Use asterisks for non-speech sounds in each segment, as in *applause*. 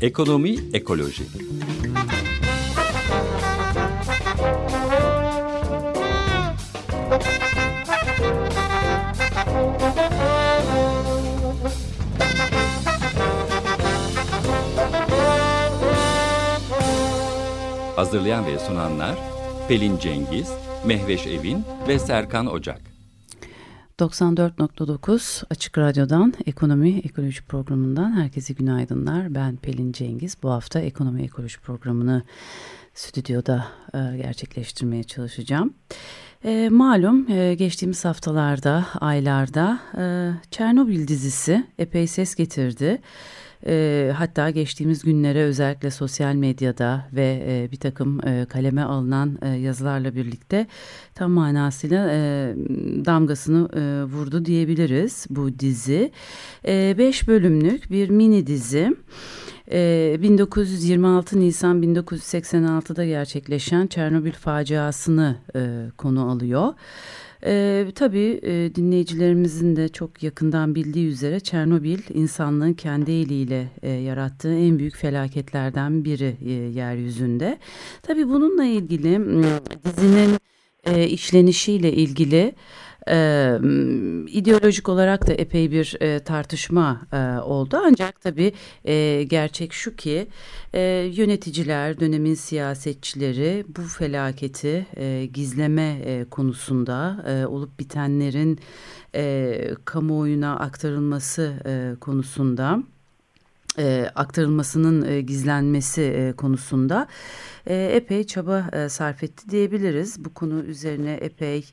Ekonomi Ekoloji. Hazırlayan ve sunanlar Pelin Cengiz, Mehveş Evin ve Serkan Ocak. 94.9 Açık Radyo'dan Ekonomi Ekoloji Programı'ndan herkese günaydınlar. Ben Pelin Cengiz. Bu hafta Ekonomi Ekoloji Programı'nı stüdyoda e, gerçekleştirmeye çalışacağım. E, malum e, geçtiğimiz haftalarda, aylarda e, Çernobil dizisi epey ses getirdi. E, hatta geçtiğimiz günlere özellikle sosyal medyada ve e, bir takım e, kaleme alınan e, yazılarla birlikte tam manasıyla e, damgasını e, vurdu diyebiliriz bu dizi. E, beş bölümlük bir mini dizi. 1926 Nisan 1986'da gerçekleşen Çernobil faciasını e, konu alıyor. E, tabii e, dinleyicilerimizin de çok yakından bildiği üzere Çernobil insanlığın kendi eliyle e, yarattığı en büyük felaketlerden biri e, yeryüzünde. Tabii bununla ilgili dizinin e, işlenişiyle ilgili e, ideolojik olarak da epey bir e, tartışma e, oldu. Ancak tabii e, gerçek şu ki e, yöneticiler, dönemin siyasetçileri bu felaketi e, gizleme e, konusunda e, olup bitenlerin e, kamuoyuna aktarılması e, konusunda e, aktarılmasının e, gizlenmesi e, konusunda e, epey çaba e, sarf etti diyebiliriz. Bu konu üzerine epey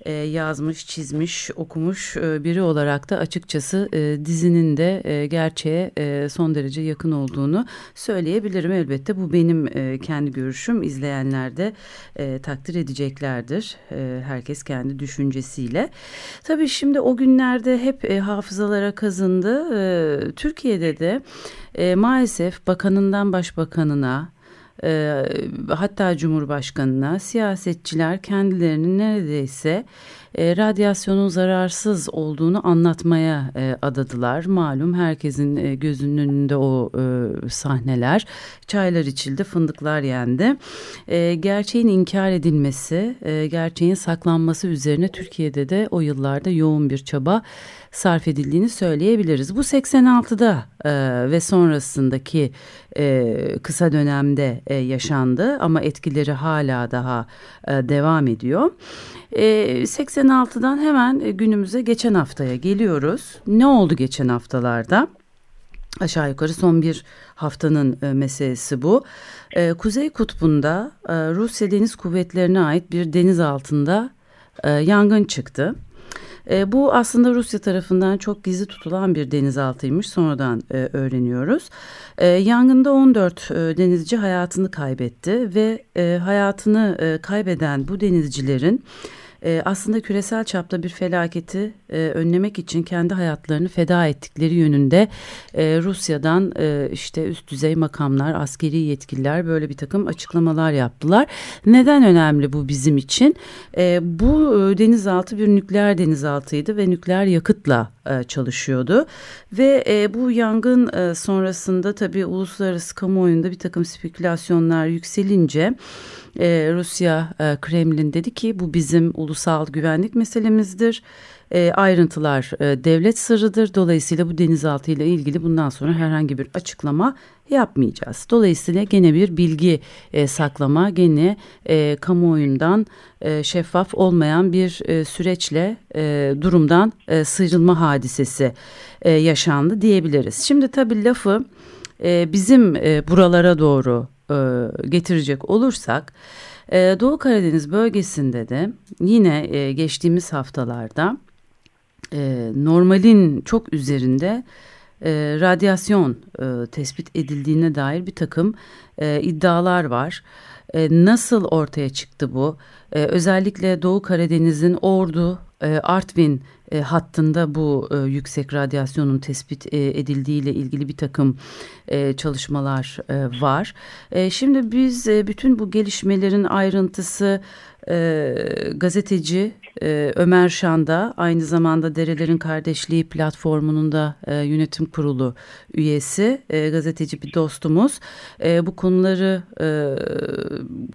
e, yazmış, çizmiş, okumuş e, biri olarak da açıkçası e, dizinin de e, gerçeğe e, son derece yakın olduğunu söyleyebilirim. Elbette bu benim e, kendi görüşüm. İzleyenler de e, takdir edeceklerdir. E, herkes kendi düşüncesiyle. Tabii şimdi o günlerde hep e, hafızalara kazındı. E, Türkiye'de de e, maalesef bakanından başbakanına e, hatta Cumhurbaşkanına siyasetçiler kendilerini neredeyse e, radyasyonun zararsız olduğunu anlatmaya e, adadılar. Malum herkesin e, gözünün önünde o e, sahneler. Çaylar içildi, fındıklar yendi. E, gerçeğin inkar edilmesi, e, gerçeğin saklanması üzerine Türkiye'de de o yıllarda yoğun bir çaba sarf edildiğini söyleyebiliriz. Bu 86'da e, ve sonrasındaki e, kısa dönemde e, yaşandı ama etkileri hala daha e, devam ediyor. E, 86'dan hemen günümüze geçen haftaya geliyoruz. Ne oldu geçen haftalarda? Aşağı yukarı son bir haftanın e, meselesi bu. E, Kuzey Kutbu'nda e, Rusya Deniz Kuvvetleri'ne ait bir deniz altında e, yangın çıktı. E, bu aslında Rusya tarafından çok gizli tutulan bir denizaltıymış. Sonradan e, öğreniyoruz. E, yangında 14 e, denizci hayatını kaybetti ve e, hayatını e, kaybeden bu denizcilerin e, aslında küresel çapta bir felaketi e, önlemek için kendi hayatlarını feda ettikleri yönünde e, Rusya'dan e, işte üst düzey makamlar, askeri yetkililer böyle bir takım açıklamalar yaptılar. Neden önemli bu bizim için? E, bu e, denizaltı bir nükleer denizaltıydı ve nükleer yakıtla e, çalışıyordu ve e, bu yangın e, sonrasında tabii uluslararası kamuoyunda bir takım spekülasyonlar yükselince e, Rusya e, Kremlin dedi ki bu bizim ulusal güvenlik meselemizdir. E, ayrıntılar e, devlet sırrıdır. Dolayısıyla bu denizaltı ile ilgili bundan sonra herhangi bir açıklama yapmayacağız. Dolayısıyla gene bir bilgi e, saklama, gene e, kamuoyundan e, şeffaf olmayan bir e, süreçle e, durumdan e, sıyrılma hadisesi e, yaşandı diyebiliriz. Şimdi tabii lafı e, bizim e, buralara doğru e, getirecek olursak e, Doğu Karadeniz bölgesinde de yine e, geçtiğimiz haftalarda normalin çok üzerinde radyasyon tespit edildiğine dair bir takım iddialar var. Nasıl ortaya çıktı bu? Özellikle Doğu Karadeniz'in Ordu, Artvin e, hattında bu e, yüksek radyasyonun tespit e, edildiği ile ilgili bir takım e, çalışmalar e, var. E, şimdi biz e, bütün bu gelişmelerin ayrıntısı e, gazeteci e, Ömer Şanda aynı zamanda Derelerin Kardeşliği platformunun da e, yönetim kurulu üyesi, e, gazeteci bir dostumuz. E, bu konuları e,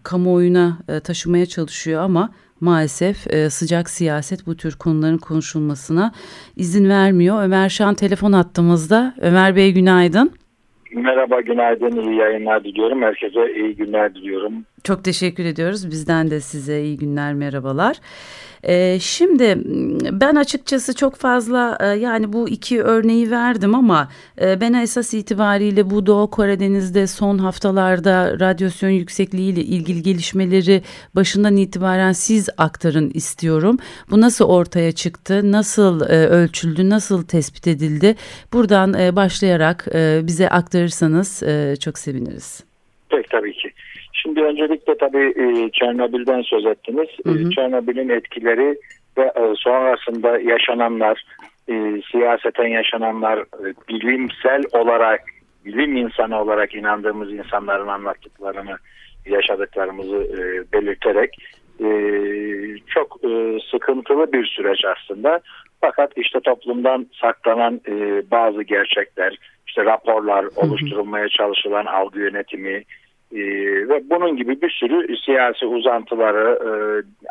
kamuoyuna e, taşımaya çalışıyor ama maalesef e, sıcak siyaset bu tür konuların konuşulmasına izin vermiyor. Ömer Şan telefon attığımızda. Ömer Bey günaydın. Merhaba, günaydın, iyi yayınlar diliyorum. Herkese iyi günler diliyorum. Çok teşekkür ediyoruz. Bizden de size iyi günler, merhabalar. Ee, şimdi ben açıkçası çok fazla e, yani bu iki örneği verdim ama e, ben esas itibariyle bu Doğu Karadeniz'de son haftalarda radyasyon yüksekliği ile ilgili gelişmeleri başından itibaren siz aktarın istiyorum. Bu nasıl ortaya çıktı, nasıl e, ölçüldü, nasıl tespit edildi? Buradan başlayarak bize aktarırsanız çok seviniriz. Peki tabii ki. Şimdi öncelikle tabii e, Çernobil'den söz ettiniz. E, Çernobil'in etkileri ve e, sonrasında yaşananlar, siyaseten yaşananlar, bilimsel olarak, bilim insanı olarak inandığımız insanların anlattıklarını, yaşadıklarımızı belirterek çok sıkıntılı bir süreç aslında. Fakat işte toplumdan saklanan bazı gerçekler, işte raporlar, oluşturulmaya çalışılan algı yönetimi, ee, ve bunun gibi bir sürü siyasi uzantıları, e,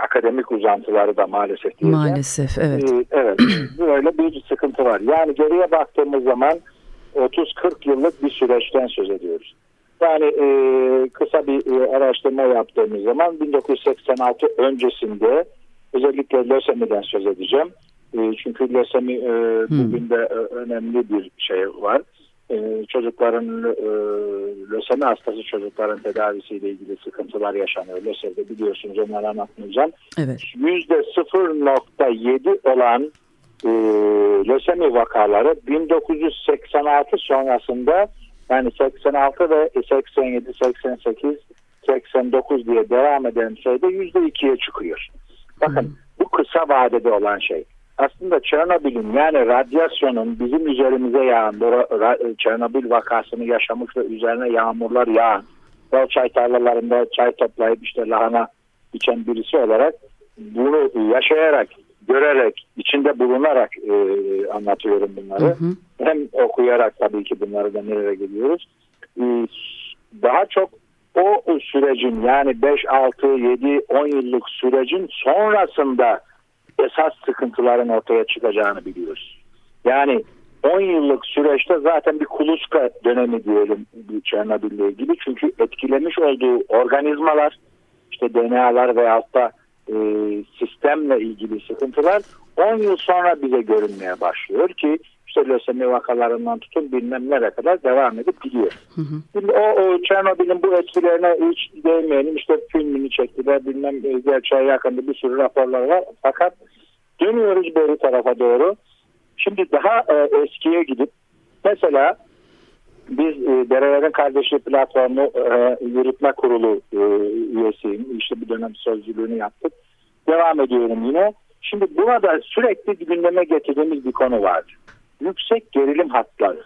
akademik uzantıları da maalesef diyeceğim. Maalesef, evet. E, evet, *clears throat* böyle bir sıkıntı var. Yani geriye baktığımız zaman 30-40 yıllık bir süreçten söz ediyoruz. Yani e, kısa bir e, araştırma yaptığımız zaman 1986 öncesinde özellikle lösemiden söz edeceğim. E, çünkü lösemi e, bugün de e, önemli bir şey var e, çocukların e, lösemi hastası çocukların tedavisiyle ilgili sıkıntılar yaşanıyor. Lösemide biliyorsunuz onları anlatmayacağım. Evet. %0.7 olan e, lösemi vakaları 1986 sonrasında yani 86 ve 87, 88, 89 diye devam eden şeyde %2'ye çıkıyor. Bakın hmm. bu kısa vadede olan şey aslında Çernobil'in yani radyasyonun bizim üzerimize yağan, Çernobil vakasını yaşamış ve üzerine yağmurlar yağan, o çay tarlalarında çay toplayıp işte lahana içen birisi olarak bunu yaşayarak, görerek, içinde bulunarak e, anlatıyorum bunları. Hı hı. Hem okuyarak tabii ki bunları da nereye gidiyoruz. E, daha çok o sürecin yani 5, 6, 7, 10 yıllık sürecin sonrasında esas sıkıntıların ortaya çıkacağını biliyoruz. Yani 10 yıllık süreçte zaten bir kuluçka dönemi diyelim bu Çernobil ile ilgili. Çünkü etkilemiş olduğu organizmalar işte DNA'lar ve altta e, sistemle ilgili sıkıntılar 10 yıl sonra bize görünmeye başlıyor ki lösemi vakalarından tutun bilmem nereye kadar devam edip gidiyor. Hı hı. Şimdi o, o Çernobil'in bu etkilerine hiç değmeyelim. İşte filmini çektiler bilmem e, gerçeğe yakında bir sürü raporlar var. Fakat dönüyoruz böyle tarafa doğru. Şimdi daha e, eskiye gidip mesela biz e, Derelerin Kardeşliği Platformu e, Yürütme Kurulu e, üyesiyim. İşte bir dönem sözcülüğünü yaptık. Devam ediyorum yine. Şimdi buna da sürekli gündeme getirdiğimiz bir konu var yüksek gerilim hatları.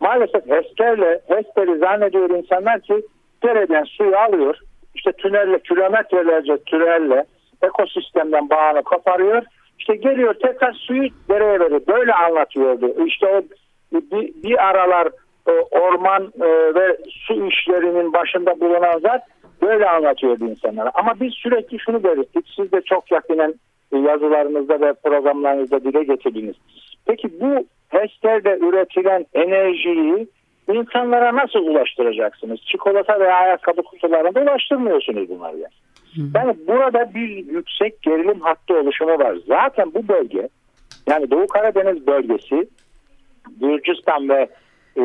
Maalesef HES'lerle, HES'leri zannediyor insanlar ki dereden suyu alıyor, işte tünelle, kilometrelerce tünelle ekosistemden bağını koparıyor, işte geliyor tekrar suyu dereye veriyor. Böyle anlatıyordu. İşte o bir, bir aralar e, orman e, ve su işlerinin başında bulunan zat böyle anlatıyordu insanlara. Ama biz sürekli şunu belirttik. Siz de çok yakinen yazılarınızda ve programlarınızda dile getirdiniz. Peki bu HES'lerde üretilen enerjiyi insanlara nasıl ulaştıracaksınız? Çikolata veya ayakkabı kutularında ulaştırmıyorsunuz bunları yani. Yani burada bir yüksek gerilim hattı oluşumu var. Zaten bu bölge yani Doğu Karadeniz bölgesi Gürcistan ve e,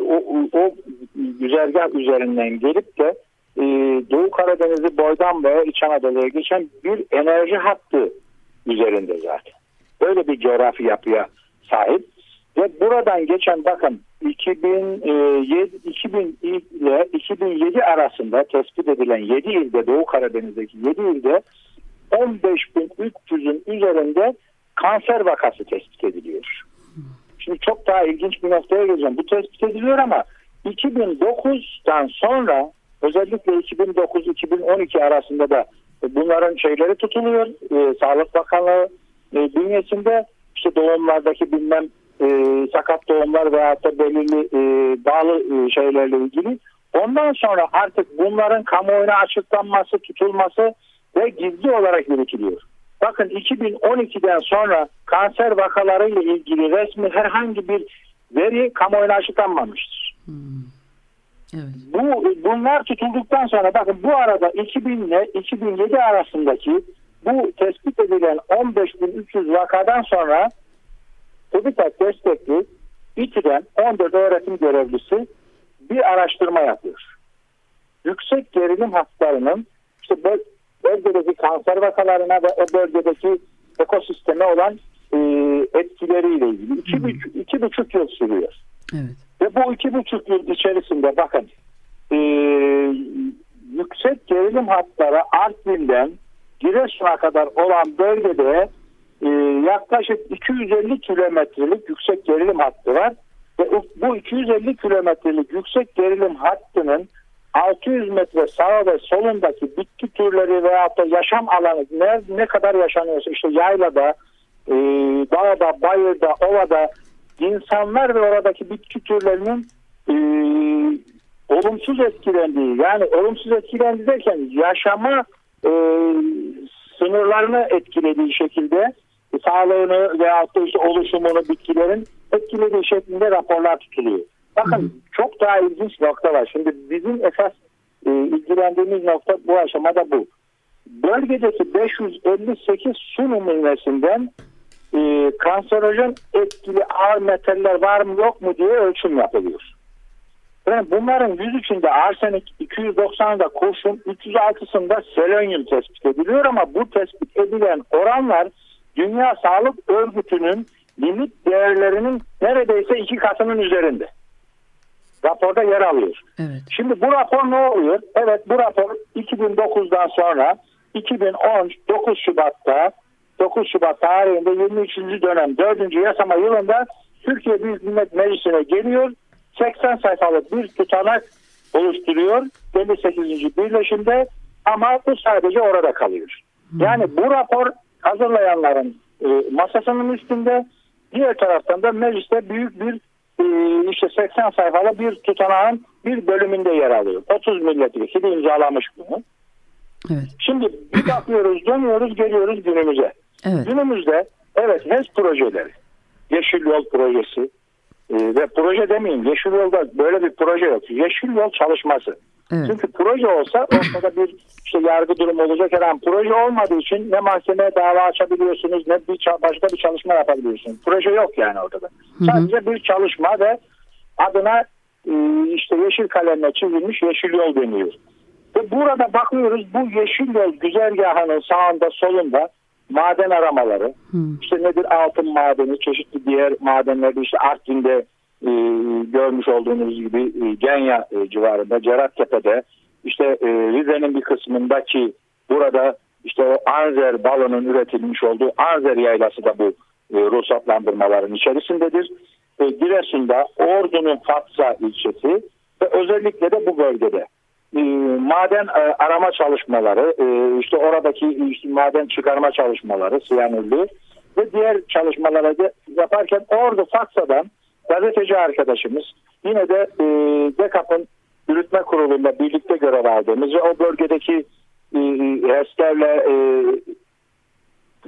o, o güzergah üzerinden gelip de e, Doğu Karadeniz'i boydan ve İç Anadolu'ya geçen bir enerji hattı üzerinde zaten. Böyle bir coğrafi yapıya sahip. Ve buradan geçen bakın 2007, 2000 ile 2007 arasında tespit edilen 7 ilde Doğu Karadeniz'deki 7 ilde 15.300'ün üzerinde kanser vakası tespit ediliyor. Şimdi çok daha ilginç bir noktaya geleceğim. Bu tespit ediliyor ama 2009'dan sonra özellikle 2009-2012 arasında da bunların şeyleri tutuluyor. E, Sağlık Bakanlığı e, bünyesinde işte doğumlardaki bilmem e, sakat doğumlar veya da belirli e, bağlı e, şeylerle ilgili. Ondan sonra artık bunların kamuoyuna açıklanması, tutulması ve gizli olarak yürütülüyor. Bakın 2012'den sonra kanser vakaları ile ilgili resmi herhangi bir veri kamuoyuna açıklanmamıştır. Hmm. Evet. Bu bunlar tutulduktan sonra bakın bu arada 2000 ile 2007 arasındaki bu tespit edilen 15.300 vakadan sonra TÜBİTAK destekli İTÜ'den 14 öğretim görevlisi bir araştırma yapıyor. Yüksek gerilim hastalarının işte bölgedeki kanser vakalarına ve o bölgedeki ekosisteme olan e, etkileriyle ilgili iki, hmm. buçuk, iki buçuk yıl sürüyor. Evet. Ve bu iki buçuk yıl içerisinde bakın e, yüksek gerilim hatları Artvin'den Giresun'a kadar olan bölgede e, yaklaşık 250 kilometrelik yüksek gerilim hattı var. Ve bu 250 kilometrelik yüksek gerilim hattının 600 metre sağ ve solundaki bitki türleri veya da yaşam alanı ne, ne kadar yaşanıyorsa işte yaylada, e, dağda, bayırda, ovada insanlar ve oradaki bitki türlerinin e, olumsuz etkilendiği yani olumsuz etkilendi derken yaşama e, sınırlarını etkilediği şekilde e, sağlığını veya da işte oluşumunu bitkilerin etkilediği şeklinde raporlar tutuluyor. Bakın hı hı. çok daha ilginç nokta var. Şimdi bizim esas e, ilgilendiğimiz nokta bu aşamada bu. Bölgedeki 558 su numunesinden e, kanserojen etkili ağır metaller var mı yok mu diye ölçüm yapılıyor. Yani bunların 103'ünde arsenik, 290'da kurşun, 306'sında selenyum tespit ediliyor ama bu tespit edilen oranlar Dünya Sağlık Örgütü'nün limit değerlerinin neredeyse iki katının üzerinde. Raporda yer alıyor. Evet. Şimdi bu rapor ne oluyor? Evet bu rapor 2009'dan sonra 2010 9 Şubat'ta 9 Şubat tarihinde 23. dönem 4. yasama yılında Türkiye Büyük Millet Meclisi'ne geliyor. 80 sayfalık bir tutanak oluşturuyor 58. birleşimde ama bu sadece orada kalıyor. Yani bu rapor hazırlayanların e, masasının üstünde diğer taraftan da mecliste büyük bir e, işte 80 sayfalı bir tutanağın bir bölümünde yer alıyor. 30 milletvekili imzalamış bunu. Evet. Şimdi bir bakıyoruz dönüyoruz geliyoruz günümüze. Evet. Günümüzde evet HES projeleri, Yeşil Yol projesi e, ve proje demeyeyim Yeşil Yol'da böyle bir proje yok. Yeşil Yol çalışması. Evet. Çünkü proje olsa ortada bir işte yargı durumu olacak her an proje olmadığı için ne mahkemeye dava açabiliyorsunuz ne bir başka bir çalışma yapabiliyorsunuz. Proje yok yani ortada. Hı hı. Sadece bir çalışma ve adına e, işte yeşil kalemle çizilmiş yeşil yol deniyor. Ve burada bakıyoruz bu yeşil yol güzergahının sağında solunda maden aramaları, hmm. işte nedir altın madeni, çeşitli diğer madenlerde işte Artvin'de e, görmüş olduğunuz gibi e, Genya e, civarında, Cerattepe'de, işte e, Rize'nin bir kısmındaki burada işte o Anzer balının üretilmiş olduğu Anzer yaylası da bu e, ruhsatlandırmaların içerisindedir. E, Giresun'da Ordu'nun Fatsa ilçesi ve özellikle de bu bölgede e, maden e, arama çalışmaları, e, işte oradaki işte maden çıkarma çalışmaları, siyanürlü ve diğer çalışmaları da yaparken orada Faksa'dan gazeteci arkadaşımız yine de e, DEKAP'ın yürütme kurulunda birlikte görev aldığımız ve o bölgedeki e, HES'lerle e,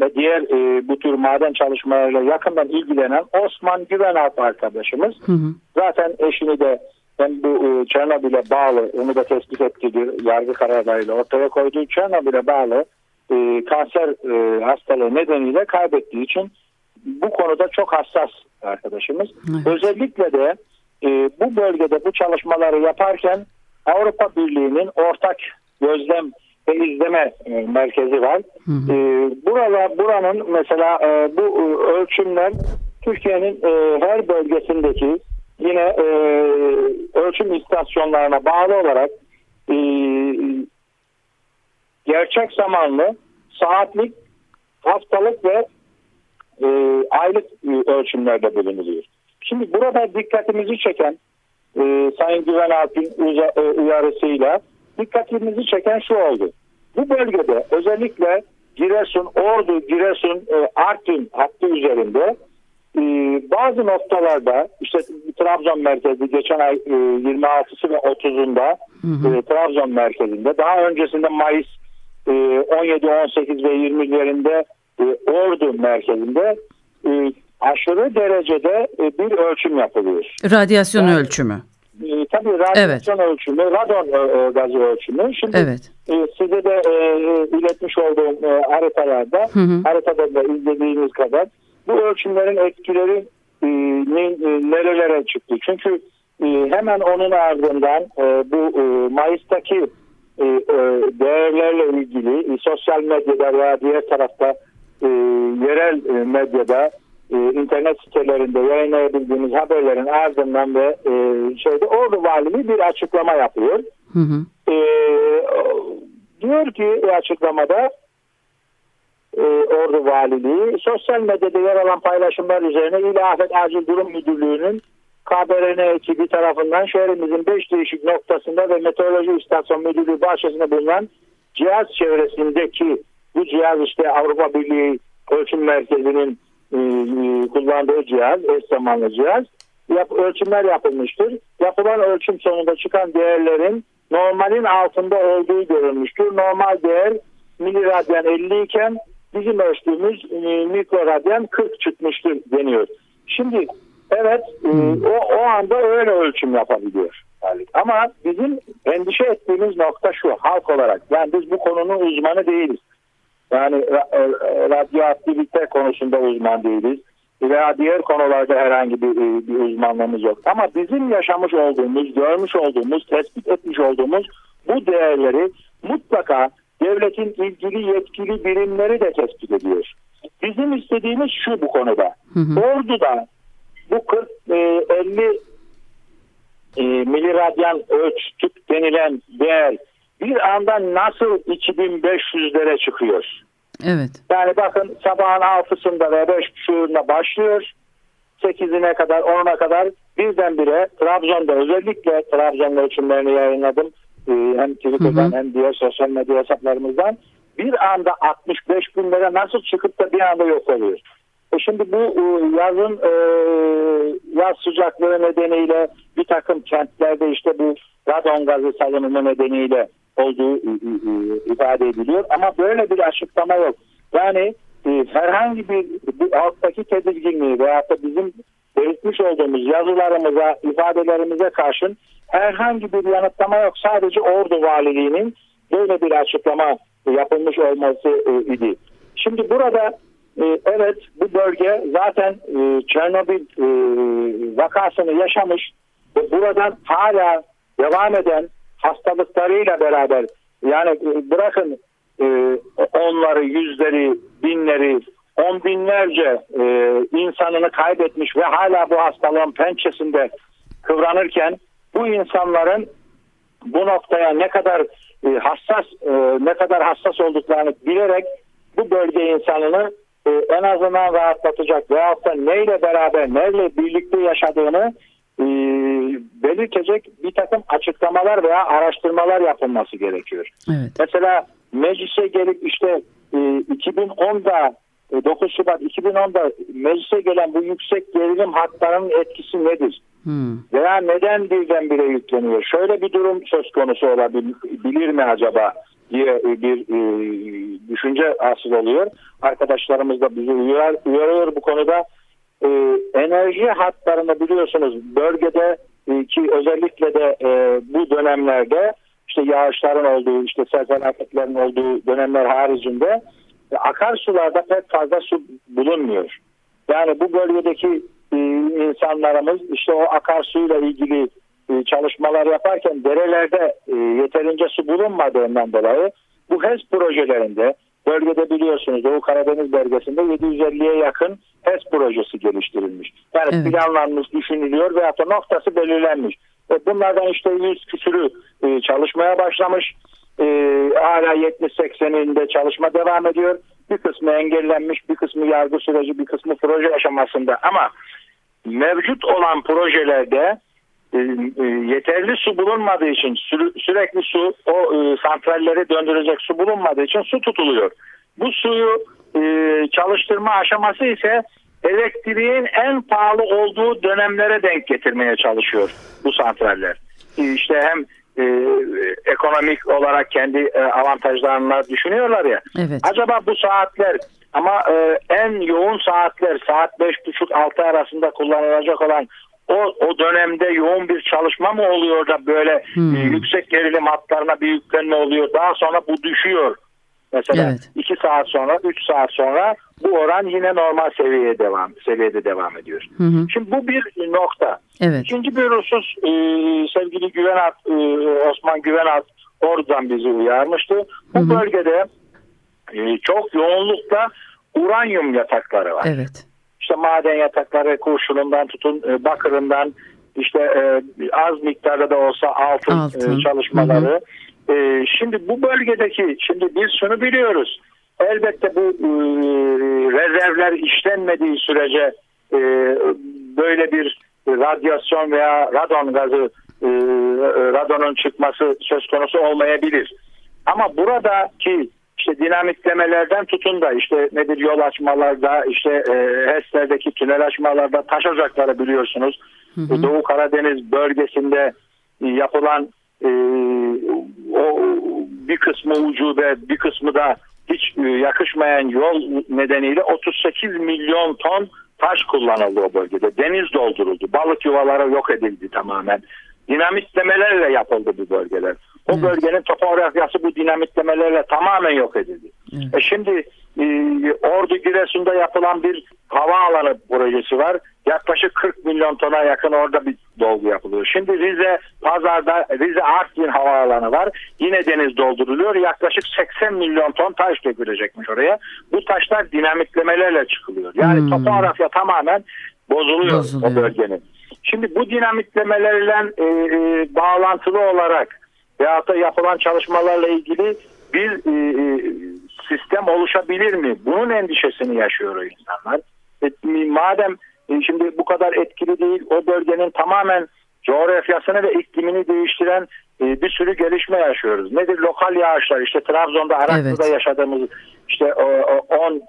ve diğer e, bu tür maden çalışmalarıyla yakından ilgilenen Osman Güvenalp arkadaşımız hı hı. zaten eşini de hem bu e, Çernobil'e bağlı onu da tespit ettiği yargı kararlarıyla ortaya koyduğu Çernobil'e bağlı e, kanser e, hastalığı nedeniyle kaybettiği için bu konuda çok hassas arkadaşımız. Evet. Özellikle de e, bu bölgede bu çalışmaları yaparken Avrupa Birliği'nin ortak gözlem ve izleme e, merkezi var. Hı hı. E, burada buranın mesela e, bu e, ölçümler Türkiye'nin e, her bölgesindeki yine e, ölçüm istasyonlarına bağlı olarak e, gerçek zamanlı saatlik, haftalık ve e, aylık e, ölçümlerde bulunuluyor. Şimdi burada dikkatimizi çeken e, Sayın Güven Alp'in e, uyarısıyla dikkatimizi çeken şu oldu. bu bölgede özellikle Giresun, Ordu, Giresun, e, Artvin hattı üzerinde e, bazı noktalarda işte Trabzon merkezli geçen ay e, 26'sı ve 30'unda e, Trabzon merkezinde daha öncesinde Mayıs e, 17, 18 ve 20'lerinde e, Ordu merkezinde e, aşırı derecede e, bir ölçüm yapılıyor. Radyasyon yani, ölçümü. E, tabii radyasyon evet. ölçümü, radon e, gazı ölçümü. Şimdi evet. e, size de e, iletmiş olduğum e, haritalarda, hı hı. haritada da izlediğiniz kadar bu ölçümlerin etkileri e, e, nerelere çıktı? Çünkü e, hemen onun ardından e, bu e, Mayıs'taki e, e, değerlerle ilgili e, sosyal medyada veya diğer tarafta e, yerel e, medyada e, internet sitelerinde yayınlayabildiğimiz haberlerin ardından ve e, şeyde Ordu Valiliği bir açıklama yapıyor. Hı hı. E, diyor ki açıklamada e, Ordu Valiliği sosyal medyada yer alan paylaşımlar üzerine İl Afet Acil Durum Müdürlüğü'nün KBRN ekibi tarafından şehrimizin 5 değişik noktasında ve Meteoroloji İstasyon Müdürlüğü bahçesinde bulunan cihaz çevresindeki bu cihaz işte Avrupa Birliği Ölçüm Merkezi'nin e, e, kullandığı cihaz, eş zamanlı cihaz yap, ölçümler yapılmıştır. Yapılan ölçüm sonunda çıkan değerlerin normalin altında olduğu görülmüştür. Normal değer miliradyan 50 iken bizim ölçtüğümüz e, mikroradyan 40 çıkmıştır deniyor. Şimdi evet e, hmm. o, o anda öyle ölçüm yapabiliyor. Ama bizim endişe ettiğimiz nokta şu halk olarak. Yani biz bu konunun uzmanı değiliz. Yani e, radyoaktivite konusunda uzman değiliz veya diğer konularda herhangi bir, e, bir uzmanlığımız yok. Ama bizim yaşamış olduğumuz, görmüş olduğumuz, tespit etmiş olduğumuz bu değerleri mutlaka devletin ilgili yetkili birimleri de tespit ediyor. Bizim istediğimiz şu bu konuda. Hı hı. Ordu'da bu 40 50 e, miliradyan ölçtük denilen değer bir anda nasıl 2500'lere çıkıyor? Evet. Yani bakın sabahın 6'sında ve 5.30'unda başlıyor. 8'ine kadar 10'una kadar birdenbire Trabzon'da özellikle Trabzon ölçümlerini yayınladım. Ee, hem Twitter'dan hı hı. hem diğer sosyal medya hesaplarımızdan bir anda 65 binlere nasıl çıkıp da bir anda yok oluyor. E şimdi bu e, yazın e, yaz sıcaklığı nedeniyle bir takım kentlerde işte bu radon gazı salınımı nedeniyle olduğu ifade ediliyor. Ama böyle bir açıklama yok. Yani e, herhangi bir, bir alttaki tedirginliği veya da bizim belirtmiş olduğumuz yazılarımıza, ifadelerimize karşın herhangi bir yanıtlama yok. Sadece Ordu Valiliği'nin böyle bir açıklama yapılmış olması e, idi. Şimdi burada e, evet bu bölge zaten e, Çernobil e, vakasını yaşamış ve buradan hala devam eden hastalıklarıyla beraber yani e, bırakın e, onları, yüzleri, binleri, on binlerce e, insanını kaybetmiş ve hala bu hastalığın pençesinde kıvranırken bu insanların bu noktaya ne kadar e, hassas e, ne kadar hassas olduklarını bilerek bu bölge insanını e, en azından rahatlatacak veyahut da neyle beraber neyle birlikte yaşadığını e, belirtecek bir takım açıklamalar veya araştırmalar yapılması gerekiyor. Evet. Mesela meclise gelip işte e, 2010'da 9 e, Şubat 2010'da meclise gelen bu yüksek gerilim hatlarının etkisi nedir? Hmm. Veya neden birdenbire yükleniyor? Şöyle bir durum söz konusu olabilir mi acaba diye bir e, düşünce asıl oluyor. Arkadaşlarımız da bizi uyar, uyarıyor bu konuda. E, enerji hatlarını biliyorsunuz bölgede e, ki özellikle de e, bu dönemlerde işte yağışların olduğu işte sel felaketlerin olduğu dönemler haricinde e, akarsularda pek fazla su bulunmuyor. Yani bu bölgedeki e, insanlarımız işte o akarsuyla ilgili e, çalışmalar yaparken derelerde e, yeterince su bulunmadığından dolayı bu HES projelerinde bölgede biliyorsunuz Doğu Karadeniz bölgesinde 750'ye yakın HES projesi geliştirilmiş. Yani evet. planlanmış, düşünülüyor ve hatta noktası belirlenmiş. Ve bunlardan işte 100 küsürü e, çalışmaya başlamış. E, hala 70-80'inde çalışma devam ediyor. Bir kısmı engellenmiş, bir kısmı yargı süreci, bir kısmı proje aşamasında. Ama mevcut olan projelerde e, e, yeterli su bulunmadığı için sürekli su o e, santralleri döndürecek su bulunmadığı için su tutuluyor. Bu suyu e, çalıştırma aşaması ise elektriğin en pahalı olduğu dönemlere denk getirmeye çalışıyor bu santraller. İşte hem e, ekonomik olarak kendi e, avantajlarını düşünüyorlar ya. Evet. Acaba bu saatler ama e, en yoğun saatler saat beş buçuk altı arasında kullanılacak olan o, o dönemde yoğun bir çalışma mı oluyor da böyle hmm. yüksek gerilim hatlarına bir yüklenme oluyor. Daha sonra bu düşüyor. Mesela evet. saat sonra, üç saat sonra bu oran yine normal seviyeye devam seviyede devam ediyor. Hı hı. Şimdi bu bir nokta. Evet. İkinci bir husus e, sevgili Güvenat e, Osman Güvenat oradan bizi uyarmıştı. Bu hı hı. bölgede e, çok yoğunlukta uranyum yatakları var. Evet. İşte maden yatakları kurşunundan tutun e, bakırından işte e, az miktarda da olsa altın, altın. E, çalışmaları. Hı hı e, şimdi bu bölgedeki şimdi biz şunu biliyoruz. Elbette bu e, rezervler işlenmediği sürece e, böyle bir radyasyon veya radon gazı e, radonun çıkması söz konusu olmayabilir. Ama buradaki işte dinamitlemelerden tutun da işte nedir yol açmalarda işte e, HES'lerdeki tünel açmalarda taş ocakları biliyorsunuz. Hı hı. Doğu Karadeniz bölgesinde yapılan e, o bir kısmı ucube bir kısmı da hiç e, yakışmayan yol nedeniyle 38 milyon ton taş kullanıldı o bölgede. Deniz dolduruldu. Balık yuvaları yok edildi tamamen. Dinamitlemelerle yapıldı bu bölgeler. O evet. bölgenin topografyası bu dinamitlemelerle tamamen yok edildi. Evet. E şimdi e, Ordu Giresun'da yapılan bir havaalanı projesi var. Yaklaşık 40 milyon tona yakın orada bir dolgu yapılıyor. Şimdi Rize pazarda Rize Artvin havaalanı var. Yine deniz dolduruluyor. Yaklaşık 80 milyon ton taş dökülecekmiş oraya. Bu taşlar dinamitlemelerle çıkılıyor. Yani hmm. topografya tamamen bozuluyor, bozuluyor o bölgenin. Şimdi bu dinamitlemelerle e, e, bağlantılı olarak veyahut da yapılan çalışmalarla ilgili bir e, e, sistem oluşabilir mi? Bunun endişesini yaşıyor insanlar. E, madem e, şimdi bu kadar etkili değil o bölgenin tamamen coğrafyasını ve iklimini değiştiren e, bir sürü gelişme yaşıyoruz. Nedir? Lokal yağışlar işte Trabzon'da Araklı'da evet. yaşadığımız işte 10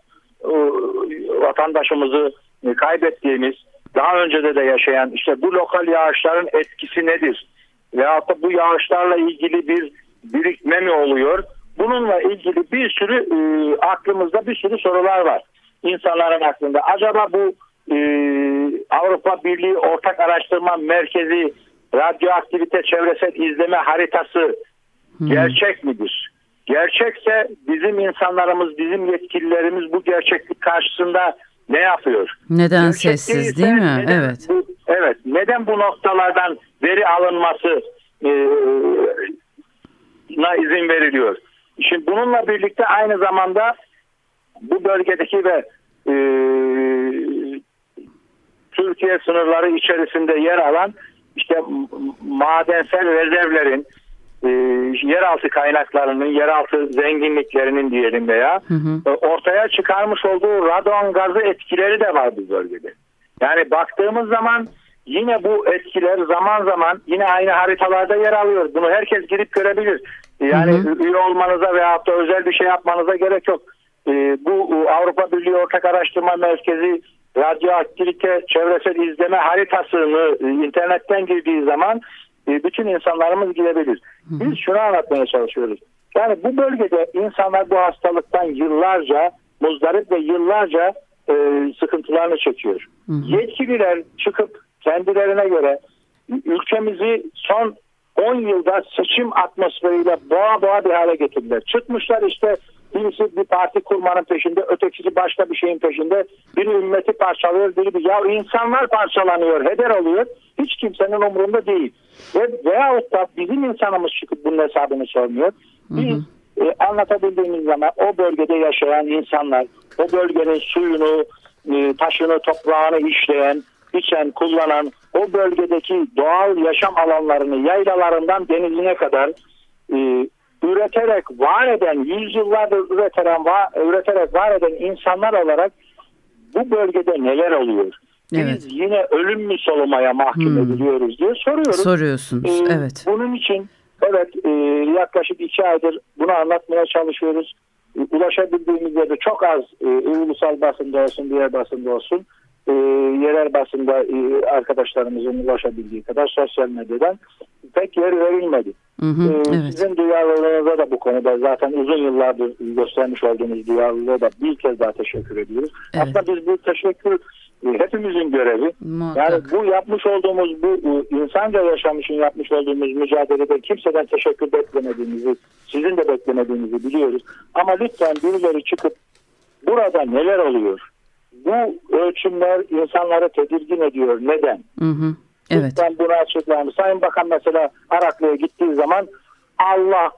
vatandaşımızı e, kaybettiğimiz daha önce de yaşayan işte bu lokal yağışların etkisi nedir? Veyahut da bu yağışlarla ilgili bir birikme mi oluyor? Bununla ilgili bir sürü e, aklımızda bir sürü sorular var. İnsanların aklında. Acaba bu e, Avrupa Birliği Ortak Araştırma Merkezi radyoaktivite çevresel izleme haritası hmm. gerçek midir? Gerçekse bizim insanlarımız, bizim yetkililerimiz bu gerçeklik karşısında ne yapıyor? Neden Gerçek sessiz değilse, değil mi? Neden evet. Bu, evet. Neden bu noktalardan veri alınması e, na izin veriliyor? Şimdi bununla birlikte aynı zamanda bu bölgedeki ve e, Türkiye sınırları içerisinde yer alan işte madensel rezervlerin e, yeraltı kaynaklarının, yeraltı zenginliklerinin diyelim veya hı hı. E, ortaya çıkarmış olduğu radon gazı etkileri de var bu bölgede. Yani baktığımız zaman yine bu etkiler zaman zaman yine aynı haritalarda yer alıyor. Bunu herkes girip görebilir. Yani hı hı. üye olmanıza veya da özel bir şey yapmanıza gerek yok. E, bu Avrupa Birliği Ortak Araştırma Merkezi radyoaktivite çevresel izleme haritasını e, internetten girdiği zaman e, bütün insanlarımız girebilir. Biz şunu anlatmaya çalışıyoruz. Yani bu bölgede insanlar bu hastalıktan yıllarca muzdarip ve yıllarca e, sıkıntılarını çekiyor. Hı hı. Yetkililer çıkıp kendilerine göre ülkemizi son 10 yılda seçim atmosferiyle boğa boğa bir hale getirdiler. Çıkmışlar işte birisi bir parti kurmanın peşinde, ötekisi başka bir şeyin peşinde. Biri ümmeti parçalıyor, biri bir ya insanlar parçalanıyor, heder oluyor. Hiç kimsenin umurunda değil. Ve veyahut da bizim insanımız çıkıp bunun hesabını sormuyor. Biz e, anlatabildiğimiz zaman o bölgede yaşayan insanlar, o bölgenin suyunu, e, taşını, toprağını işleyen, içen, kullanan o bölgedeki doğal yaşam alanlarını yaylalarından denizine kadar e, üreterek var eden, yüzyıllardır üreten, var, üreterek var eden insanlar olarak bu bölgede neler oluyor? Evet. Biz yine ölüm mü solumaya mahkum hmm. ediliyoruz diye soruyoruz. Soruyorsunuz, ee, evet. Bunun için evet e, yaklaşık iki aydır bunu anlatmaya çalışıyoruz. E, ulaşabildiğimiz yerde çok az e, ulusal basında olsun, diğer basında olsun e, yerel basında e, arkadaşlarımızın ulaşabildiği kadar sosyal medyadan pek yer verilmedi. Hı hı, ee, evet. Sizin duyarlılığınıza da bu konuda zaten uzun yıllardır göstermiş olduğunuz duyarlılığa da bir kez daha teşekkür ediyoruz. Evet. Aslında biz bu teşekkür e, hepimizin görevi. Muhakkak. Yani bu yapmış olduğumuz bu e, insanca yaşam için yapmış olduğumuz mücadelede kimseden teşekkür beklemediğimizi, sizin de beklemediğinizi biliyoruz. Ama lütfen birileri çıkıp burada neler oluyor? Bu ölçümler insanları tedirgin ediyor. Neden? Hı hı. Evet. Lütfen bunu açıklayalım. Sayın Bakan mesela Araklı'ya gittiği zaman Allah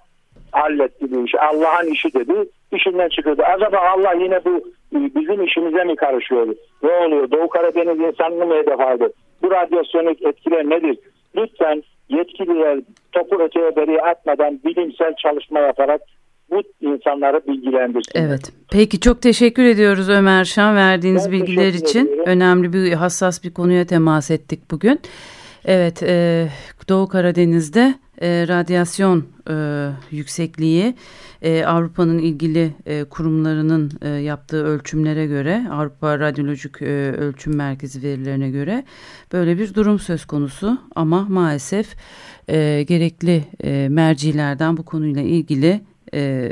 halletti bu işi. Allah'ın işi dedi. İşinden çıkıyordu. Acaba Allah yine bu e, bizim işimize mi karışıyor? Ne oluyor? Doğu Karadeniz insanını mı hedef aldı? Bu radyasyonik etkiler nedir? Lütfen yetkililer topu öteye beri atmadan bilimsel çalışma yaparak bu insanları bilgilendirsin. Evet. Peki çok teşekkür ediyoruz Ömer Şan verdiğiniz ben bilgiler için. Ediyorum. Önemli bir hassas bir konuya temas ettik bugün. Evet, e, Doğu Karadeniz'de e, radyasyon e, yüksekliği e, Avrupa'nın ilgili e, kurumlarının e, yaptığı ölçümlere göre Avrupa Radyolojik e, Ölçüm Merkezi verilerine göre böyle bir durum söz konusu ama maalesef e, gerekli e, mercilerden bu konuyla ilgili e,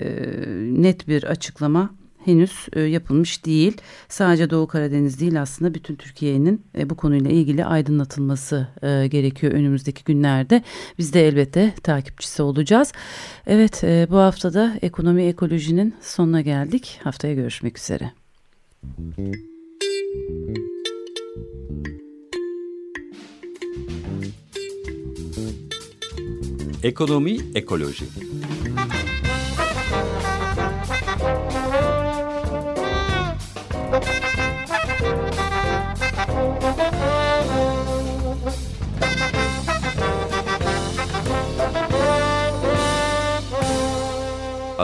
net bir açıklama henüz e, yapılmış değil. Sadece Doğu Karadeniz değil aslında bütün Türkiye'nin e, bu konuyla ilgili aydınlatılması e, gerekiyor önümüzdeki günlerde. Biz de elbette takipçisi olacağız. Evet e, bu haftada ekonomi ekolojinin sonuna geldik. Haftaya görüşmek üzere. Ekonomi ekoloji.